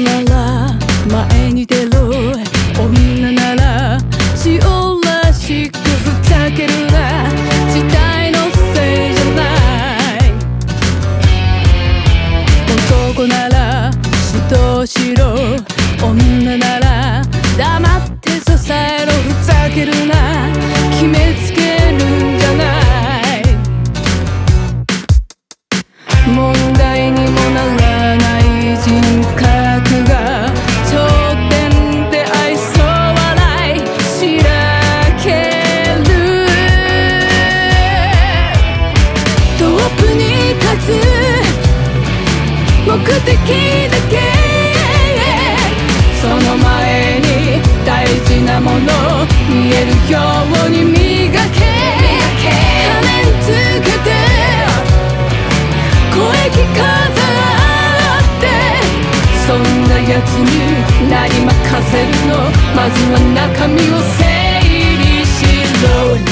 なら前に出ろ女なら塩らしくふざけるな時代のせいじゃない。男なら指導し女なら黙って支えろ。ふざけるな。だけその前に大事なもの見えるように磨け仮面つけて声聞かってそんなやつに何任せるのまずは中身を整理しろよ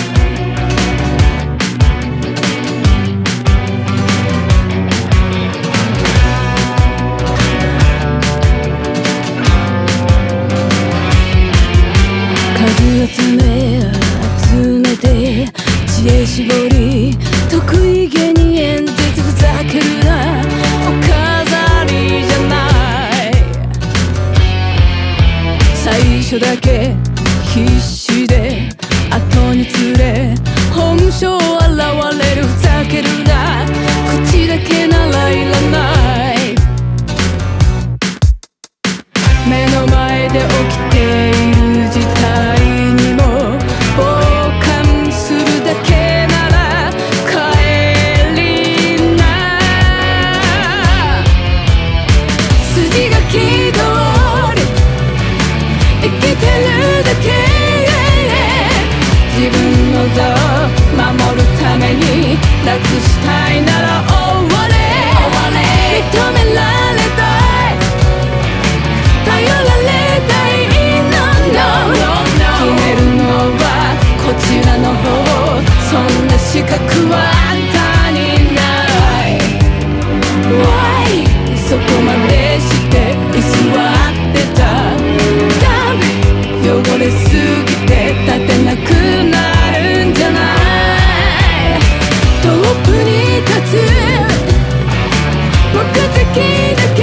げ絞り得意げに演説ふざけるな。お飾りじゃない。最初だけ必死に楽したいなら終われ。認められたい頼られたいの。No 決めるのはこちらの方。そんな資格はあんたにない。Why? そこまでして居座ってた。ダメ。汚れす目的だけ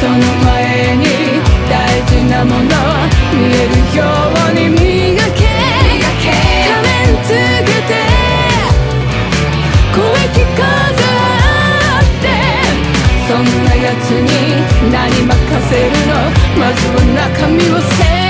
その前に大事なもの見えるように磨け。仮面つけ。て声聞かざってそんな奴に何任せるのまずは中身を整